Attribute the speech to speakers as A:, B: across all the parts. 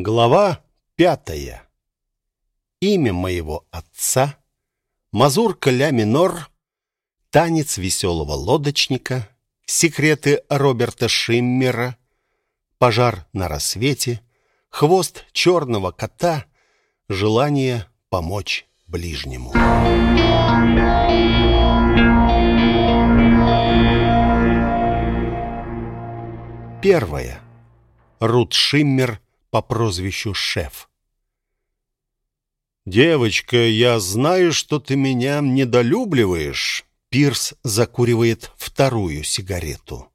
A: Глава пятая. Имя моего отца, мазурка ля минор, танец веселого лодочника, секреты Роберта Шиммера, пожар на рассвете, хвост черного кота, желание помочь ближнему. Первое. Рут Шиммер по прозвищу Шеф. «Девочка, я знаю, что ты меня недолюбливаешь». Пирс закуривает вторую сигарету.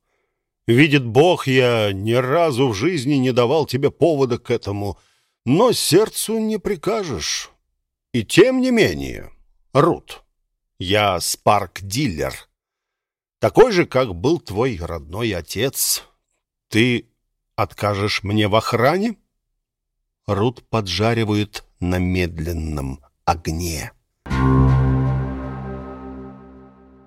A: «Видит Бог, я ни разу в жизни не давал тебе повода к этому, но сердцу не прикажешь. И тем не менее, Рут, я спарк-дилер, такой же, как был твой родной отец. Ты откажешь мне в охране?» Рут поджаривают на медленном огне.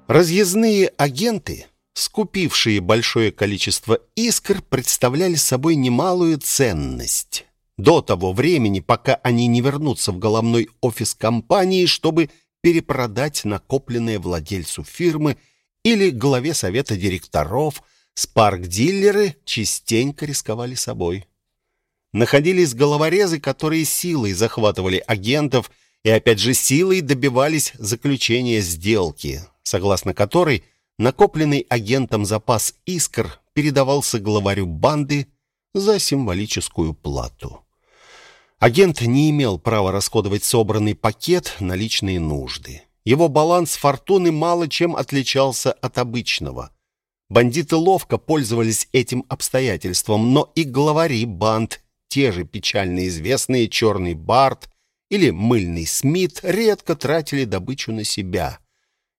A: Разъездные агенты, скупившие большое количество искр, представляли собой немалую ценность. До того времени, пока они не вернутся в головной офис компании, чтобы перепродать накопленное владельцу фирмы или главе совета директоров, спарк-дилеры частенько рисковали собой находились головорезы, которые силой захватывали агентов и опять же силой добивались заключения сделки, согласно которой накопленный агентом запас искр передавался главарю банды за символическую плату. Агент не имел права расходовать собранный пакет на личные нужды. Его баланс фортуны мало чем отличался от обычного. Бандиты ловко пользовались этим обстоятельством, но и главари банд те же печально известные черный Барт или мыльный Смит редко тратили добычу на себя.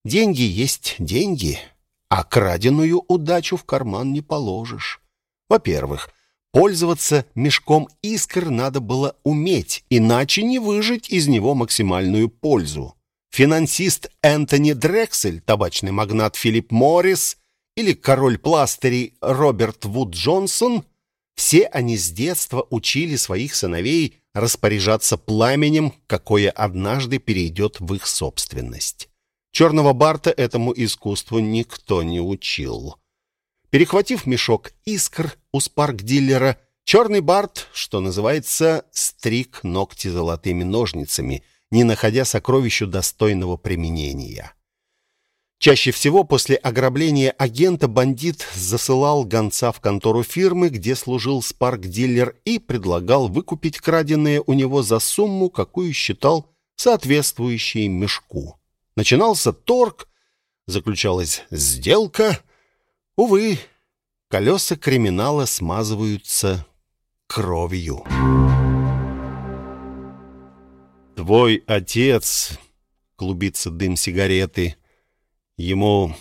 A: Деньги есть деньги, а краденую удачу в карман не положишь. Во-первых, пользоваться мешком искр надо было уметь, иначе не выжить из него максимальную пользу. Финансист Энтони Дрексель, табачный магнат Филипп Моррис или король пластырей Роберт Вуд Джонсон – все они с детства учили своих сыновей распоряжаться пламенем, какое однажды перейдет в их собственность. Черного Барта этому искусству никто не учил. Перехватив мешок искр у спарк-дилера, Черный Барт, что называется, стриг ногти золотыми ножницами, не находя сокровищу достойного применения. Чаще всего после ограбления агента бандит засылал гонца в контору фирмы, где служил спарк-дилер, и предлагал выкупить краденое у него за сумму, какую считал соответствующей мешку. Начинался торг, заключалась сделка. Увы, колеса криминала смазываются кровью. «Твой отец...» — клубится дым сигареты — Ему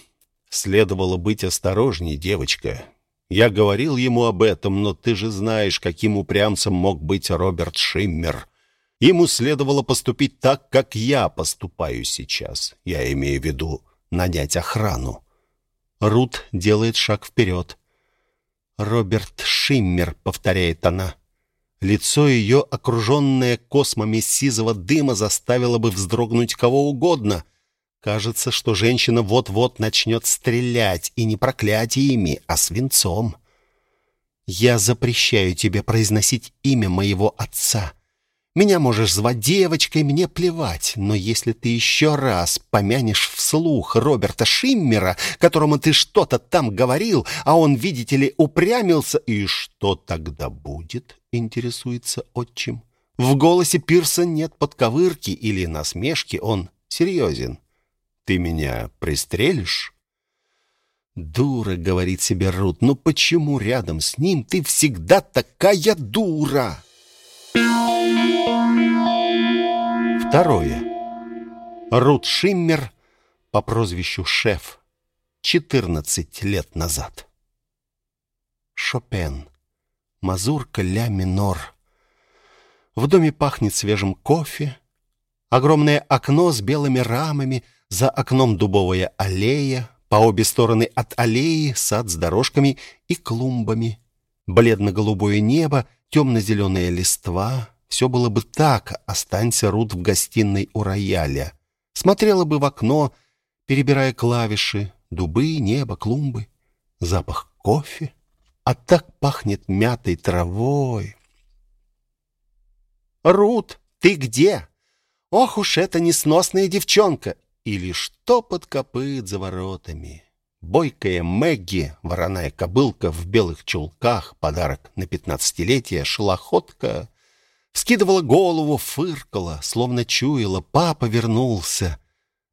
A: следовало быть осторожней, девочка. Я говорил ему об этом, но ты же знаешь, каким упрямцем мог быть Роберт Шиммер. Ему следовало поступить так, как я поступаю сейчас. Я имею в виду нанять охрану. Рут делает шаг вперед. «Роберт Шиммер», — повторяет она. Лицо ее, окруженное космами сизого дыма, заставило бы вздрогнуть кого угодно — Кажется, что женщина вот-вот начнет стрелять, и не проклятиями, а свинцом. «Я запрещаю тебе произносить имя моего отца. Меня можешь звать девочкой, мне плевать, но если ты еще раз помянешь вслух Роберта Шиммера, которому ты что-то там говорил, а он, видите ли, упрямился, и что тогда будет?» — интересуется отчим. В голосе Пирса нет подковырки или насмешки, он серьезен. Ты меня пристрелишь?» «Дура», — говорит себе Рут, — «но почему рядом с ним ты всегда такая дура?» Второе. Рут Шиммер по прозвищу Шеф. 14 лет назад. Шопен. Мазурка ля минор. В доме пахнет свежим кофе. Огромное окно с белыми рамами — за окном дубовая аллея, по обе стороны от аллеи сад с дорожками и клумбами. Бледно-голубое небо, темно-зеленая листва. Все было бы так, останься Рут в гостиной у рояля. Смотрела бы в окно, перебирая клавиши, дубы, небо, клумбы. Запах кофе. А так пахнет мятой травой. «Рут, ты где? Ох уж эта несносная девчонка!» Или что под копыт за воротами? Бойкая Мэгги, вороная кобылка в белых чулках, подарок на пятнадцатилетие, шелоходка, скидывала голову, фыркала, словно чуяла, папа вернулся.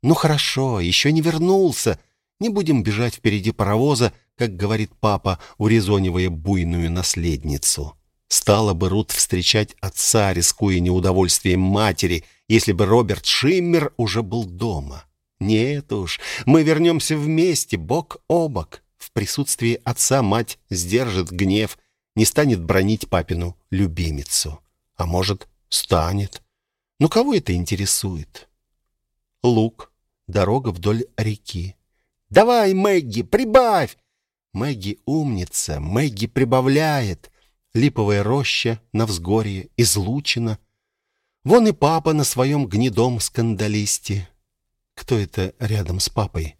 A: Ну хорошо, еще не вернулся. Не будем бежать впереди паровоза, как говорит папа, урезонивая буйную наследницу. Стала бы Рут встречать отца, рискуя неудовольствием матери, если бы Роберт Шиммер уже был дома. Нет уж, мы вернемся вместе, бок о бок. В присутствии отца мать сдержит гнев, не станет бронить папину любимицу. А может, станет. Ну, кого это интересует? Лук, дорога вдоль реки. «Давай, Мэгги, прибавь!» Мэгги умница, Мэгги прибавляет липовая роща на взгорье, излучина. Вон и папа на своем гнедом скандалисте. Кто это рядом с папой?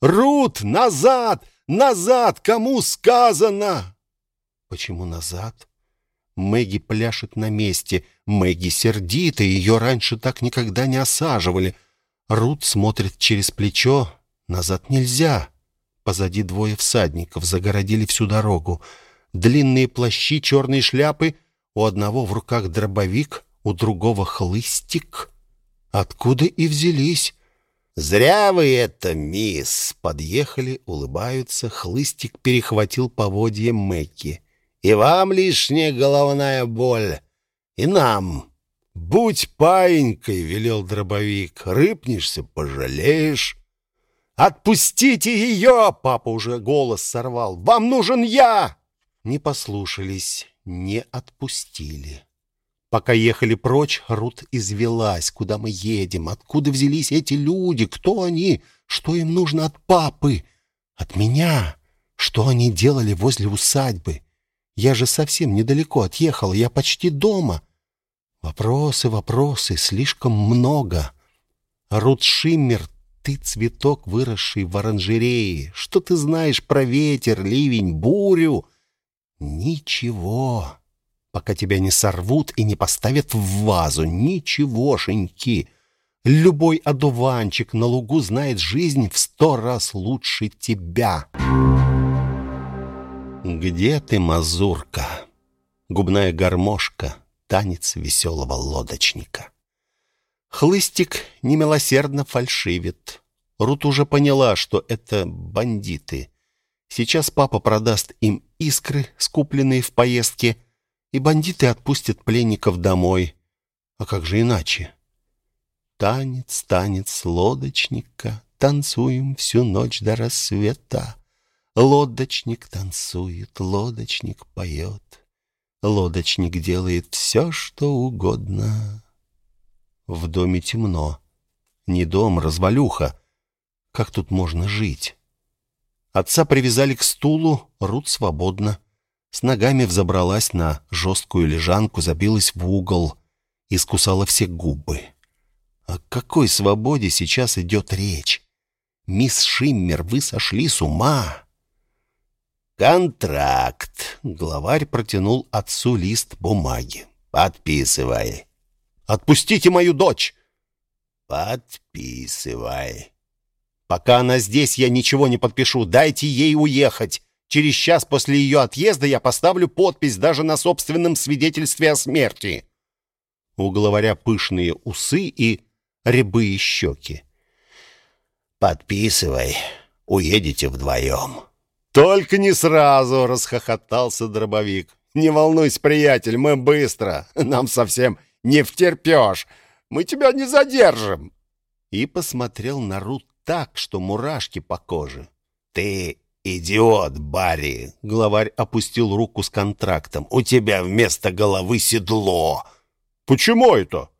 A: «Рут, назад! Назад! Кому сказано?» «Почему назад?» Мэгги пляшет на месте. Мэгги сердита, ее раньше так никогда не осаживали. Рут смотрит через плечо. Назад нельзя. Позади двое всадников загородили всю дорогу длинные плащи, черные шляпы, у одного в руках дробовик, у другого хлыстик. Откуда и взялись? «Зря вы это, мисс!» Подъехали, улыбаются. Хлыстик перехватил поводье Мэкки. «И вам лишняя головная боль, и нам!» «Будь паинькой!» — велел дробовик. «Рыпнешься, пожалеешь!» «Отпустите ее!» — папа уже голос сорвал. «Вам нужен я!» Не послушались, не отпустили. Пока ехали прочь, Рут извелась. Куда мы едем? Откуда взялись эти люди? Кто они? Что им нужно от папы? От меня? Что они делали возле усадьбы? Я же совсем недалеко отъехал, я почти дома. Вопросы, вопросы, слишком много. Рут Шиммер, ты цветок, выросший в оранжерее. Что ты знаешь про ветер, ливень, бурю? Ничего, пока тебя не сорвут и не поставят в вазу. Ничегошеньки. Любой одуванчик на лугу знает жизнь в сто раз лучше тебя. Где ты, мазурка? Губная гармошка, танец веселого лодочника. Хлыстик немилосердно фальшивит. Рут уже поняла, что это бандиты. Сейчас папа продаст им искры, скупленные в поездке, и бандиты отпустят пленников домой. А как же иначе? Танец, танец лодочника, танцуем всю ночь до рассвета. Лодочник танцует, лодочник поет, лодочник делает все, что угодно. В доме темно. Не дом, развалюха. Как тут можно жить? Отца привязали к стулу, Рут свободно. С ногами взобралась на жесткую лежанку, забилась в угол, и скусала все губы. О какой свободе сейчас идет речь? Мисс Шиммер, вы сошли с ума. Контракт. Главарь протянул отцу лист бумаги. Подписывай. Отпустите мою дочь. Подписывай. Пока она здесь, я ничего не подпишу. Дайте ей уехать. Через час после ее отъезда я поставлю подпись даже на собственном свидетельстве о смерти. У главаря пышные усы и рябые щеки. «Подписывай. Уедете вдвоем». «Только не сразу!» — расхохотался дробовик. «Не волнуйся, приятель, мы быстро. Нам совсем не втерпешь. Мы тебя не задержим!» И посмотрел на Рут так, что мурашки по коже. «Ты идиот, Барри!» Главарь опустил руку с контрактом. «У тебя вместо головы седло!» «Почему это?»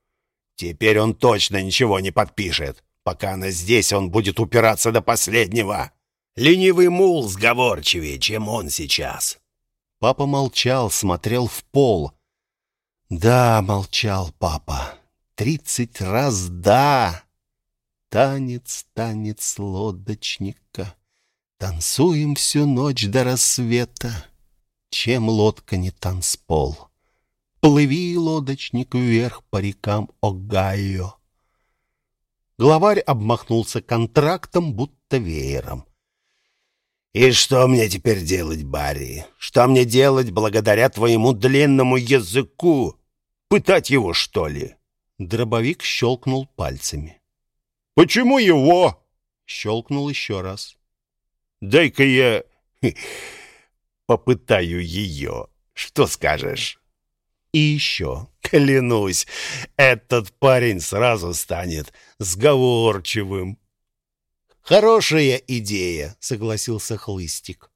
A: «Теперь он точно ничего не подпишет. Пока она здесь, он будет упираться до последнего. Ленивый мул сговорчивее, чем он сейчас». Папа молчал, смотрел в пол. Да, молчал папа. Тридцать раз да. Танец, танец лодочника. Танцуем всю ночь до рассвета. Чем лодка не танцпол? Плыви, лодочник, вверх по рекам Огайо. Главарь обмахнулся контрактом, будто веером. «И что мне теперь делать, Барри? Что мне делать благодаря твоему длинному языку? Пытать его, что ли?» Дробовик щелкнул пальцами.
B: «Почему его?»
A: Щелкнул еще раз.
B: «Дай-ка я попытаю ее. Что скажешь?»
A: И еще.
B: Клянусь, этот парень сразу станет сговорчивым.
A: «Хорошая идея», — согласился Хлыстик.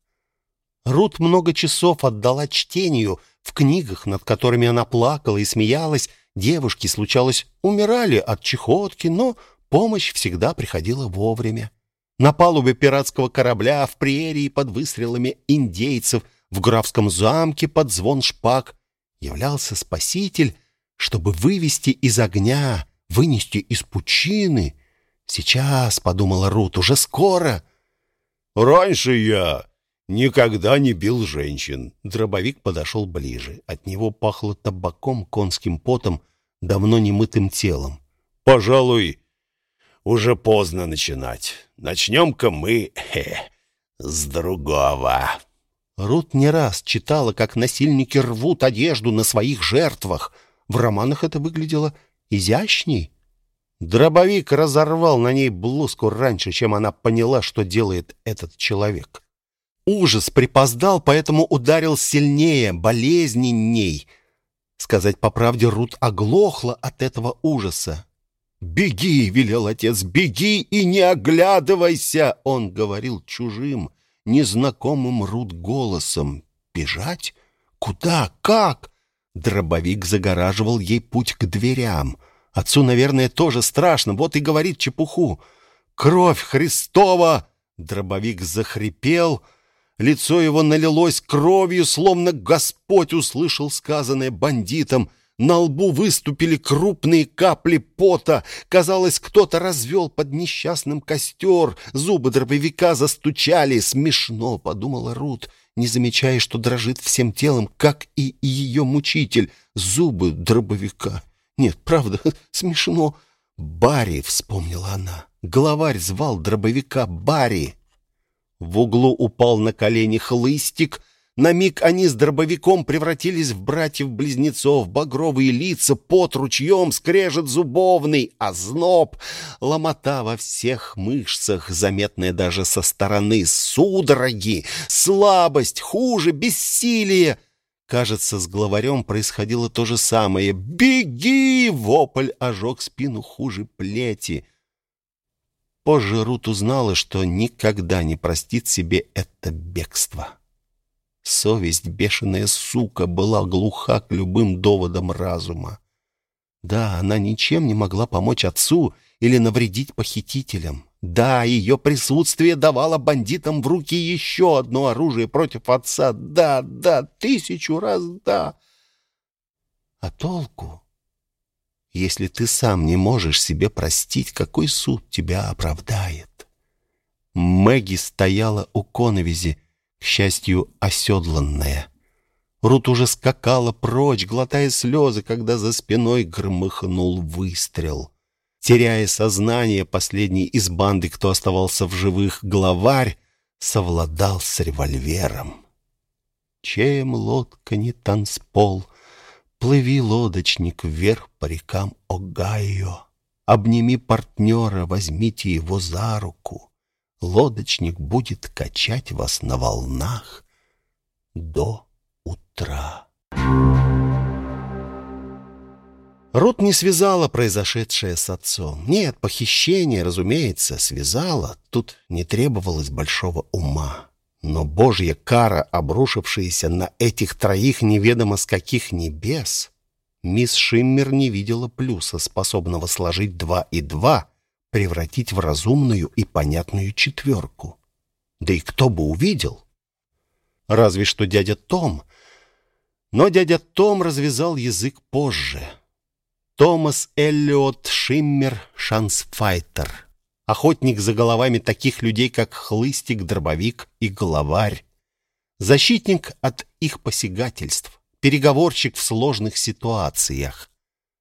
A: Рут много часов отдала чтению. В книгах, над которыми она плакала и смеялась, девушки, случалось, умирали от чехотки, но помощь всегда приходила вовремя. На палубе пиратского корабля, в прерии под выстрелами индейцев, в графском замке под звон шпаг являлся спаситель, чтобы вывести из огня, вынести из пучины — «Сейчас», — подумала Рут, — «уже скоро».
B: «Раньше я никогда не бил женщин».
A: Дробовик подошел ближе. От него пахло табаком, конским потом, давно немытым телом.
B: «Пожалуй, уже поздно начинать. Начнем-ка мы хе, с другого».
A: Рут не раз читала, как насильники рвут одежду на своих жертвах. В романах это выглядело изящней, Дробовик разорвал на ней блузку раньше, чем она поняла, что делает этот человек. Ужас припоздал, поэтому ударил сильнее, болезненней. Сказать по правде, Рут оглохла от этого ужаса. «Беги!» — велел отец. «Беги и не оглядывайся!» Он говорил чужим, незнакомым Рут голосом. «Бежать? Куда? Как?» Дробовик загораживал ей путь к дверям. Отцу, наверное, тоже страшно, вот и говорит чепуху. «Кровь Христова!» Дробовик захрипел, лицо его налилось кровью, словно Господь услышал сказанное бандитом. На лбу выступили крупные капли пота. Казалось, кто-то развел под несчастным костер. Зубы дробовика застучали. «Смешно», — подумала Рут, не замечая, что дрожит всем телом, как и ее мучитель. Зубы дробовика. Нет, правда, смешно. Барри, вспомнила она. Главарь звал дробовика Барри. В углу упал на колени хлыстик. На миг они с дробовиком превратились в братьев-близнецов, багровые лица, под ручьем, скрежет зубовный, озноб, ломота во всех мышцах, заметная даже со стороны, судороги, слабость, хуже, бессилие — Кажется, с главарем происходило то же самое. «Беги!» — вопль ожег спину хуже плети. Позже Рут узнала, что никогда не простит себе это бегство. Совесть, бешеная сука, была глуха к любым доводам разума. Да, она ничем не могла помочь отцу или навредить похитителям. Да, ее присутствие давало бандитам в руки еще одно оружие против отца. Да, да, тысячу раз да. А толку? Если ты сам не можешь себе простить, какой суд тебя оправдает? Мэгги стояла у коновизи, к счастью, оседланная. Рут уже скакала прочь, глотая слезы, когда за спиной громыхнул выстрел. Теряя сознание, последний из банды, кто оставался в живых, главарь, совладал с револьвером. Чем лодка не танцпол, плыви, лодочник, вверх по рекам Огайо. Обними партнера, возьмите его за руку. Лодочник будет качать вас на волнах до утра. Рут не связала произошедшее с отцом. Нет, похищение, разумеется, связала. Тут не требовалось большого ума. Но божья кара, обрушившаяся на этих троих неведомо с каких небес, мисс Шиммер не видела плюса, способного сложить два и два, превратить в разумную и понятную четверку. Да и кто бы увидел? Разве что дядя Том — Но дядя Том развязал язык позже. Томас Эллиот Шиммер Шансфайтер. Охотник за головами таких людей, как Хлыстик, Дробовик и Главарь. Защитник от их посягательств. Переговорщик в сложных ситуациях.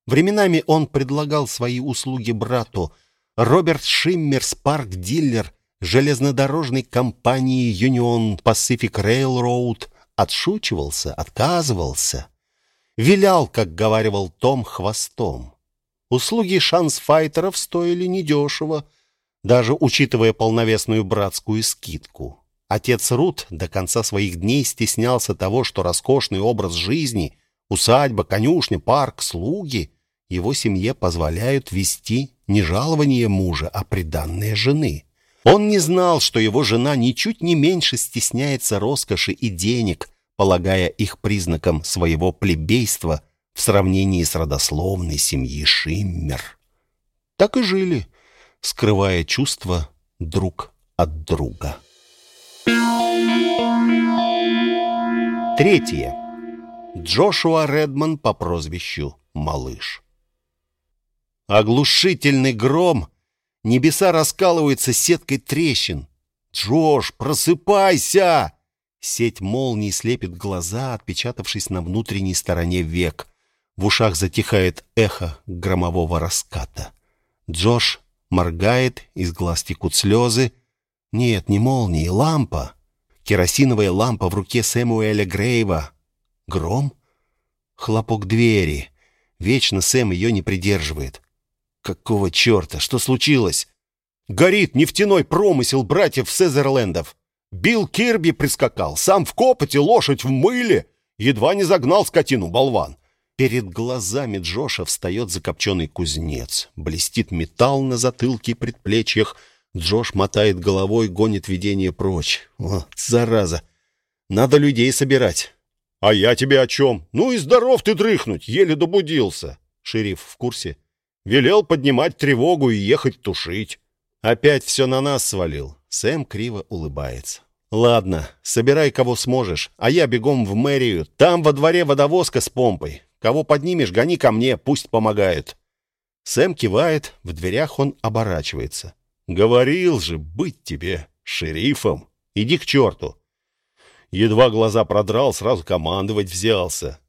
A: Временами он предлагал свои услуги брату. Роберт Шиммер, спарк-дилер железнодорожной компании Union Pacific Railroad, отшучивался, отказывался. Вилял, как говаривал Том, хвостом. Услуги шансфайтеров стоили недешево, даже учитывая полновесную братскую скидку. Отец Рут до конца своих дней стеснялся того, что роскошный образ жизни, усадьба, конюшня, парк, слуги его семье позволяют вести не жалование мужа, а приданные жены. Он не знал, что его жена ничуть не меньше стесняется роскоши и денег, полагая их признаком своего плебейства в сравнении с родословной семьи Шиммер. Так и жили, скрывая чувства друг от друга. Третье. Джошуа Редман по прозвищу Малыш. Оглушительный гром Небеса раскалываются сеткой трещин. «Джош, просыпайся!» Сеть молний слепит глаза, отпечатавшись на внутренней стороне век. В ушах затихает эхо громового раската. Джош моргает, из глаз текут слезы. Нет, не молнии, лампа. Керосиновая лампа в руке Сэмуэля Грейва. Гром? Хлопок двери. Вечно Сэм ее не придерживает. Какого черта? Что случилось? Горит нефтяной промысел братьев Сезерлендов. Билл Кирби прискакал, сам в копоте, лошадь в мыле. Едва не загнал скотину болван. Перед глазами Джоша встает закопченный кузнец. Блестит металл на затылке и предплечьях. Джош мотает головой, гонит видение прочь. Вот, зараза. Надо людей собирать. «А я тебе о чем? Ну и здоров ты дрыхнуть, еле добудился». Шериф в курсе. Велел поднимать тревогу и ехать тушить. Опять все на нас свалил. Сэм криво улыбается. Ладно, собирай кого сможешь, а я бегом в мэрию. Там во дворе водовозка с помпой. Кого поднимешь, гони ко мне, пусть помогают. Сэм кивает, в дверях он оборачивается. Говорил же быть тебе шерифом. Иди к черту. Едва глаза продрал, сразу командовать взялся.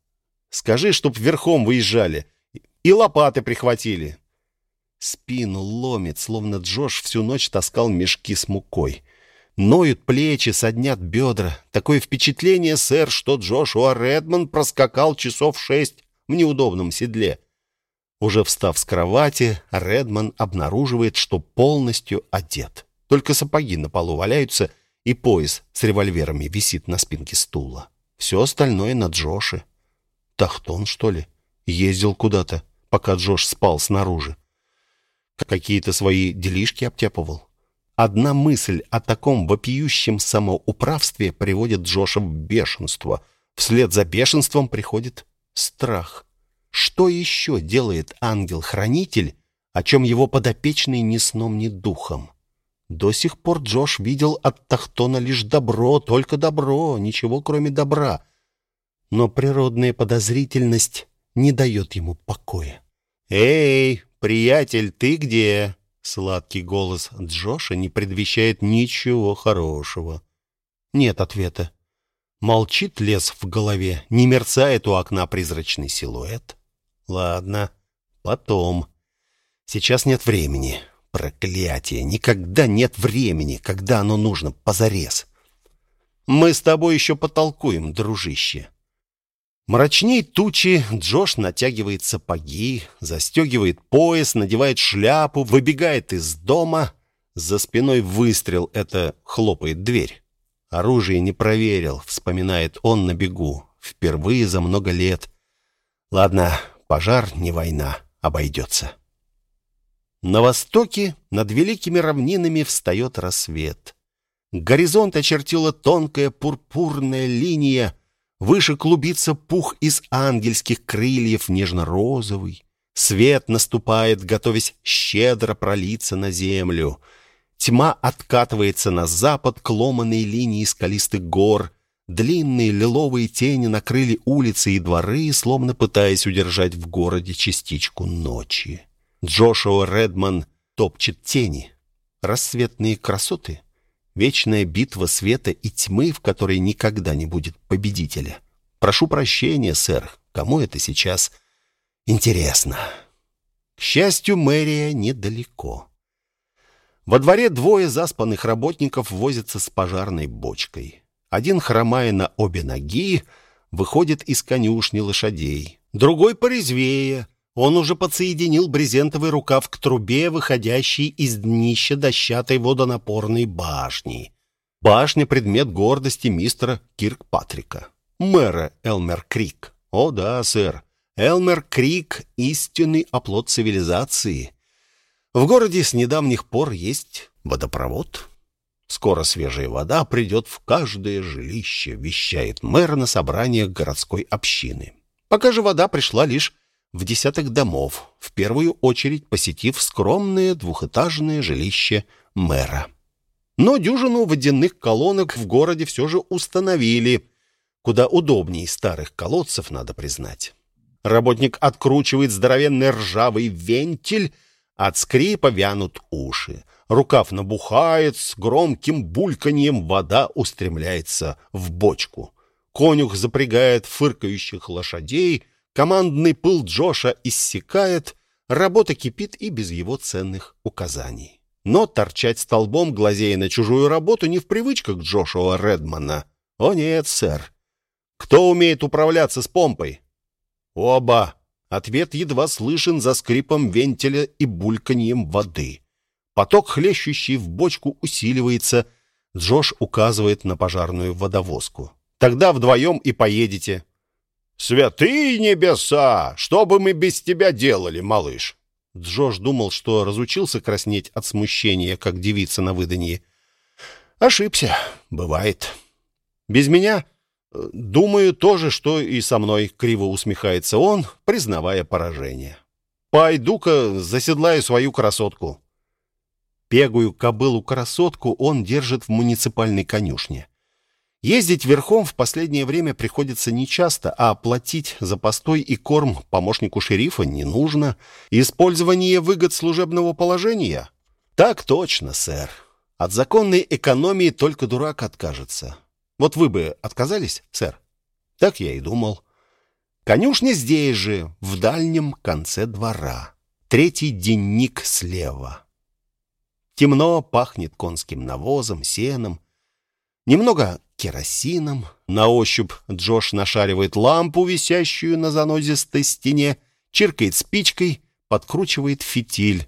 A: Скажи, чтоб верхом выезжали. И лопаты прихватили. Спину ломит, словно Джош всю ночь таскал мешки с мукой. Ноют плечи, соднят бедра. Такое впечатление, сэр, что Джошуа Редман проскакал часов шесть в неудобном седле. Уже встав с кровати, Редман обнаруживает, что полностью одет. Только сапоги на полу валяются, и пояс с револьверами висит на спинке стула. Все остальное на Джоше. Тахтон, что ли? Ездил куда-то пока Джош спал снаружи. Какие-то свои делишки обтяпывал. Одна мысль о таком вопиющем самоуправстве приводит Джоша в бешенство. Вслед за бешенством приходит страх. Что еще делает ангел-хранитель, о чем его подопечный ни сном, ни духом? До сих пор Джош видел от Тахтона лишь добро, только добро, ничего кроме добра. Но природная подозрительность не дает ему покоя. «Эй, приятель, ты где?» Сладкий голос Джоша не предвещает ничего хорошего. Нет ответа. Молчит лес в голове, не мерцает у окна призрачный силуэт. Ладно, потом. Сейчас нет времени. Проклятие, никогда нет времени, когда оно нужно, позарез. Мы с тобой еще потолкуем, дружище. Мрачней тучи, Джош натягивает сапоги, застегивает пояс, надевает шляпу, выбегает из дома. За спиной выстрел, это хлопает дверь. Оружие не проверил, вспоминает он на бегу. Впервые за много лет. Ладно, пожар не война, обойдется. На востоке над великими равнинами встает рассвет. Горизонт очертила тонкая пурпурная линия, Выше клубится пух из ангельских крыльев, нежно-розовый. Свет наступает, готовясь щедро пролиться на землю. Тьма откатывается на запад к ломаной линии скалистых гор. Длинные лиловые тени накрыли улицы и дворы, словно пытаясь удержать в городе частичку ночи. Джошуа Редман топчет тени. Рассветные красоты. Вечная битва света и тьмы, в которой никогда не будет победителя. Прошу прощения, сэр, кому это сейчас интересно. К счастью, мэрия недалеко. Во дворе двое заспанных работников возятся с пожарной бочкой. Один, хромая на обе ноги, выходит из конюшни лошадей. Другой порезвее. Он уже подсоединил брезентовый рукав к трубе, выходящей из днища дощатой водонапорной башни. Башня — предмет гордости мистера Киркпатрика, мэра Элмер Крик. О да, сэр, Элмер Крик — истинный оплот цивилизации. В городе с недавних пор есть водопровод. Скоро свежая вода придет в каждое жилище, вещает мэр на собраниях городской общины. Пока же вода пришла лишь в десяток домов, в первую очередь посетив скромное двухэтажное жилище мэра. Но дюжину водяных колонок в городе все же установили, куда удобнее старых колодцев, надо признать. Работник откручивает здоровенный ржавый вентиль, от скрипа вянут уши. Рукав набухает, с громким бульканьем вода устремляется в бочку. Конюх запрягает фыркающих лошадей, командный пыл Джоша иссякает, работа кипит и без его ценных указаний. Но торчать столбом, глазея на чужую работу, не в привычках Джошуа Редмана. О нет, сэр. Кто умеет управляться с помпой? Оба. Ответ едва слышен за скрипом вентиля и бульканьем воды. Поток, хлещущий в бочку, усиливается. Джош указывает на пожарную водовозку. «Тогда вдвоем и поедете». «Святые небеса! Что бы мы без тебя делали, малыш?» Джош думал, что разучился краснеть от смущения, как девица на выданье. «Ошибся. Бывает. Без меня, думаю, то же, что и со мной», — криво усмехается он, признавая поражение. «Пойду-ка заседлаю свою красотку». Пегую кобылу-красотку он держит в муниципальной конюшне. Ездить верхом в последнее время приходится нечасто, а платить за постой и корм помощнику шерифа не нужно. Использование выгод служебного положения? Так точно, сэр. От законной экономии только дурак откажется. Вот вы бы отказались, сэр? Так я и думал. Конюшня здесь же, в дальнем конце двора. Третий денник слева. Темно, пахнет конским навозом, сеном. Немного керосином. На ощупь Джош нашаривает лампу, висящую на занозистой стене, чиркает спичкой, подкручивает фитиль.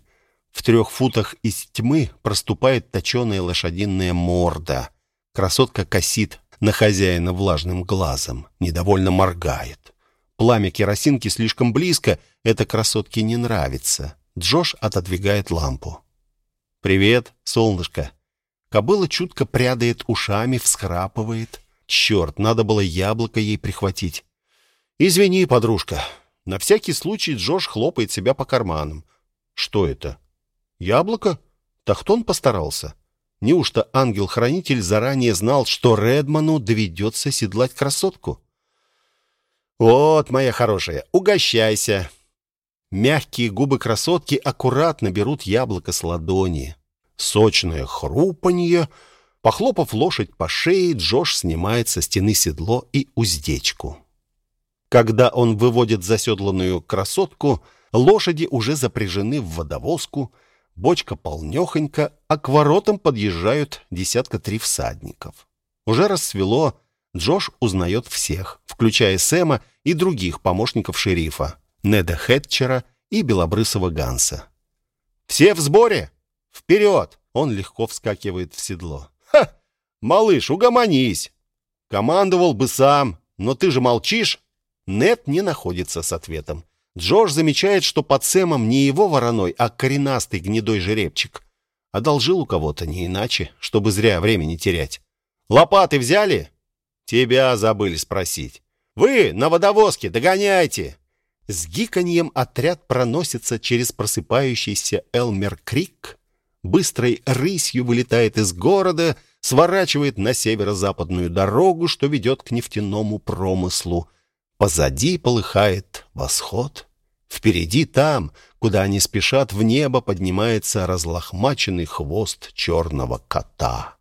A: В трех футах из тьмы проступает точеная лошадиная морда. Красотка косит на хозяина влажным глазом, недовольно моргает. Пламя керосинки слишком близко, это красотке не нравится. Джош отодвигает лампу. «Привет, солнышко». Кобыла чутко прядает ушами, всхрапывает. Черт, надо было яблоко ей прихватить. «Извини, подружка». На всякий случай Джош хлопает себя по карманам. «Что это? Яблоко?» Тахтон постарался. Неужто ангел-хранитель заранее знал, что Редману доведется седлать красотку? «Вот, моя хорошая, угощайся!» Мягкие губы красотки аккуратно берут яблоко с ладони. Сочное хрупанье. Похлопав лошадь по шее, Джош снимает со стены седло и уздечку. Когда он выводит заседланную красотку, лошади уже запряжены в водовозку, бочка полнехонька, а к воротам подъезжают десятка три всадников. Уже рассвело, Джош узнает всех, включая Сэма и других помощников шерифа. Неда Хэтчера и белобрысого Ганса. «Все в сборе? Вперед!» Он легко вскакивает в седло. «Ха! Малыш, угомонись! Командовал бы сам, но ты же молчишь!» Нед не находится с ответом. Джордж замечает, что под Сэмом не его вороной, а коренастый гнедой жеребчик. Одолжил у кого-то, не иначе, чтобы зря времени терять. «Лопаты взяли?» «Тебя забыли спросить». «Вы на водовозке, догоняйте!» С гиканьем отряд проносится через просыпающийся Элмер-Крик, быстрой рысью вылетает из города, сворачивает на северо-западную дорогу, что ведет к нефтяному промыслу. Позади полыхает восход. Впереди там, куда они спешат, в небо поднимается разлохмаченный хвост черного кота.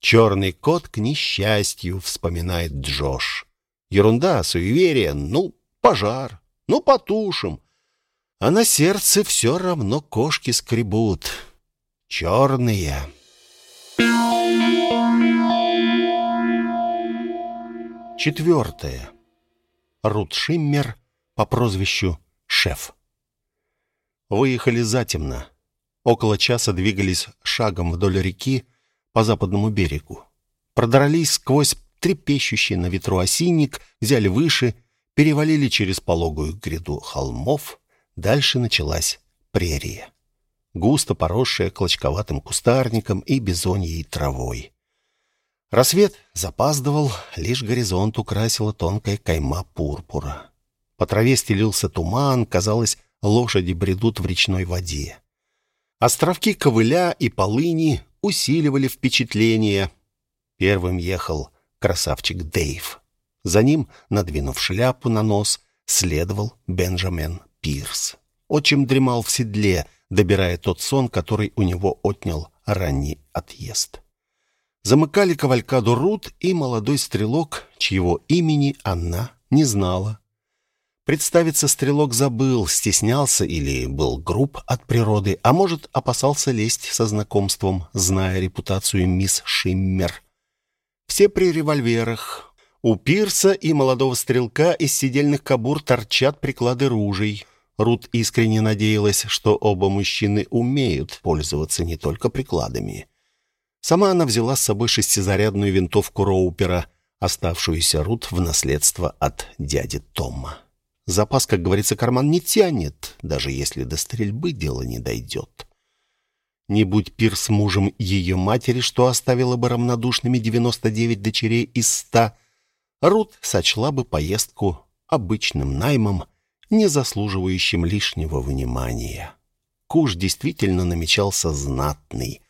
A: «Черный кот к несчастью», — вспоминает Джош. «Ерунда, суеверие, ну, пожар, ну, потушим». А на сердце все равно кошки скребут. Черные. Четвертое. Рут Шиммер по прозвищу Шеф. Выехали затемно. Около часа двигались шагом вдоль реки по западному берегу. Продрались сквозь трепещущий на ветру осинник, взяли выше, перевалили через пологую гряду холмов. Дальше началась прерия, густо поросшая клочковатым кустарником и бизоньей травой. Рассвет запаздывал, лишь горизонт украсила тонкая кайма пурпура. По траве стелился туман, казалось, лошади бредут в речной воде. Островки ковыля и полыни усиливали впечатление. Первым ехал красавчик Дэйв. За ним, надвинув шляпу на нос, следовал Бенджамен Пирс. Отчим дремал в седле, добирая тот сон, который у него отнял ранний отъезд. Замыкали кавалькаду Рут и молодой стрелок, чьего имени она не знала. Представиться стрелок забыл, стеснялся или был груб от природы, а может, опасался лезть со знакомством, зная репутацию мисс Шиммер. Все при револьверах. У Пирса и молодого стрелка из сидельных кобур торчат приклады ружей. Рут искренне надеялась, что оба мужчины умеют пользоваться не только прикладами. Сама она взяла с собой шестизарядную винтовку Роупера, оставшуюся Рут в наследство от дяди Тома. Запас, как говорится, карман не тянет, даже если до стрельбы дело не дойдет. Не будь Пирс мужем ее матери, что оставила бы равнодушными 99 дочерей из 100, Рут сочла бы поездку обычным наймом, не заслуживающим лишнего внимания. Куш действительно намечался знатный.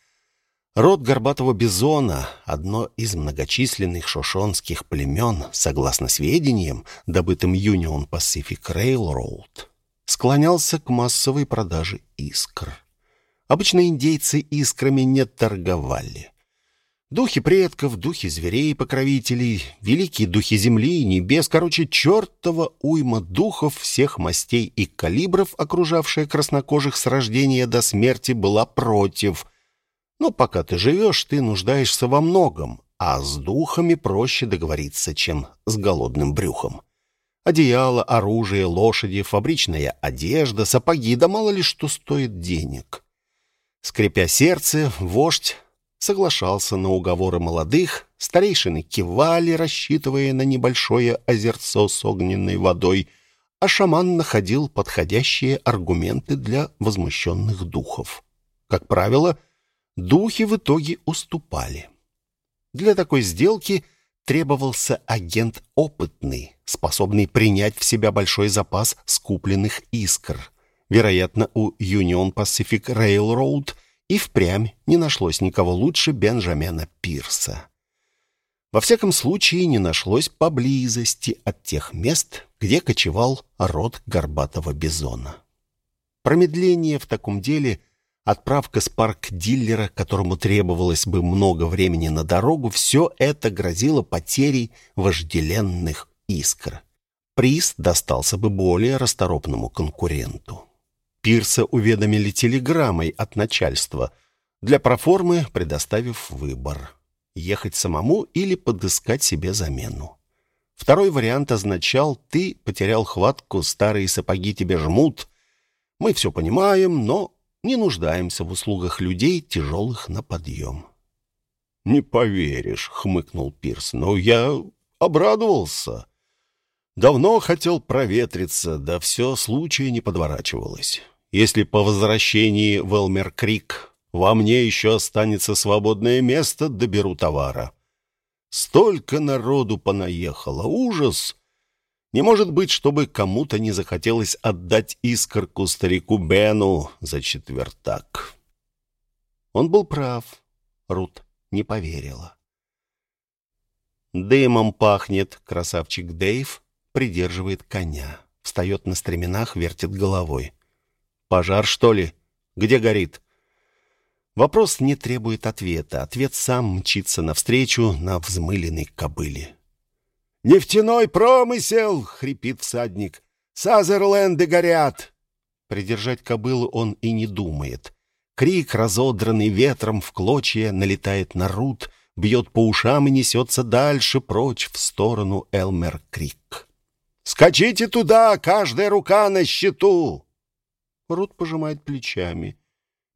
A: Род горбатого бизона, одно из многочисленных шошонских племен, согласно сведениям, добытым Union Pacific Railroad, склонялся к массовой продаже искр. Обычно индейцы искрами не торговали. Духи предков, духи зверей-покровителей, великие духи земли и небес, короче, чертова уйма духов всех мастей и калибров, окружавшая краснокожих с рождения до смерти, была против – но пока ты живешь, ты нуждаешься во многом, а с духами проще договориться, чем с голодным брюхом. Одеяло, оружие, лошади, фабричная одежда, сапоги, да мало ли что стоит денег. Скрипя сердце, вождь соглашался на уговоры молодых, старейшины кивали, рассчитывая на небольшое озерцо с огненной водой, а шаман находил подходящие аргументы для возмущенных духов. Как правило, духи в итоге уступали. Для такой сделки требовался агент опытный, способный принять в себя большой запас скупленных искр. Вероятно, у Union Pacific Railroad и впрямь не нашлось никого лучше Бенджамина Пирса. Во всяком случае, не нашлось поблизости от тех мест, где кочевал род горбатого бизона. Промедление в таком деле – отправка с парк-диллера, которому требовалось бы много времени на дорогу, все это грозило потерей вожделенных искр. Приз достался бы более расторопному конкуренту. Пирса уведомили телеграммой от начальства, для проформы предоставив выбор – ехать самому или подыскать себе замену. Второй вариант означал «ты потерял хватку, старые сапоги тебе жмут». Мы все понимаем, но не нуждаемся в услугах людей, тяжелых на подъем. «Не поверишь», — хмыкнул Пирс, — «но я обрадовался. Давно хотел проветриться, да все случая не подворачивалось. Если по возвращении в Элмер-Крик во мне еще останется свободное место, доберу товара. Столько народу понаехало, ужас!» Не может быть, чтобы кому-то не захотелось отдать искорку старику Бену за четвертак. Он был прав. Рут не поверила. Дымом пахнет, красавчик Дэйв придерживает коня. Встает на стременах, вертит головой. «Пожар, что ли? Где горит?» Вопрос не требует ответа. Ответ сам мчится навстречу на взмыленной кобыле.
B: «Нефтяной промысел!» — хрипит всадник. «Сазерленды горят!»
A: Придержать кобылу он и не думает. Крик, разодранный ветром в клочья, налетает на Рут, бьет по ушам и несется дальше, прочь, в сторону Элмер-Крик.
B: «Скачите туда! Каждая рука на счету!»
A: Рут пожимает плечами.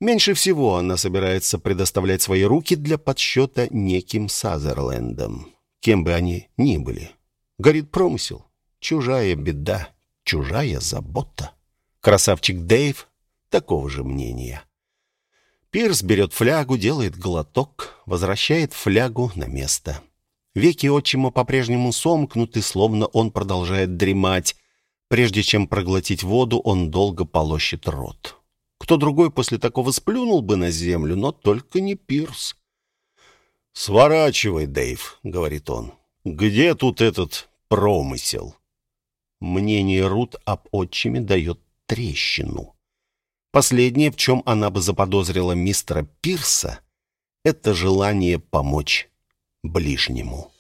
A: Меньше всего она собирается предоставлять свои руки для подсчета неким Сазерлендом, кем бы они ни были. Горит промысел. Чужая беда, чужая забота. Красавчик Дэйв такого же мнения. Пирс берет флягу, делает глоток, возвращает флягу на место. Веки отчима по-прежнему сомкнуты, словно он продолжает дремать. Прежде чем проглотить воду, он долго полощет рот. Кто другой после такого сплюнул бы на землю, но только не Пирс.
B: «Сворачивай, Дэйв», — говорит он. «Где тут этот промысел?»
A: Мнение Рут об отчиме дает трещину. Последнее, в чем она бы заподозрила мистера Пирса, это желание помочь ближнему.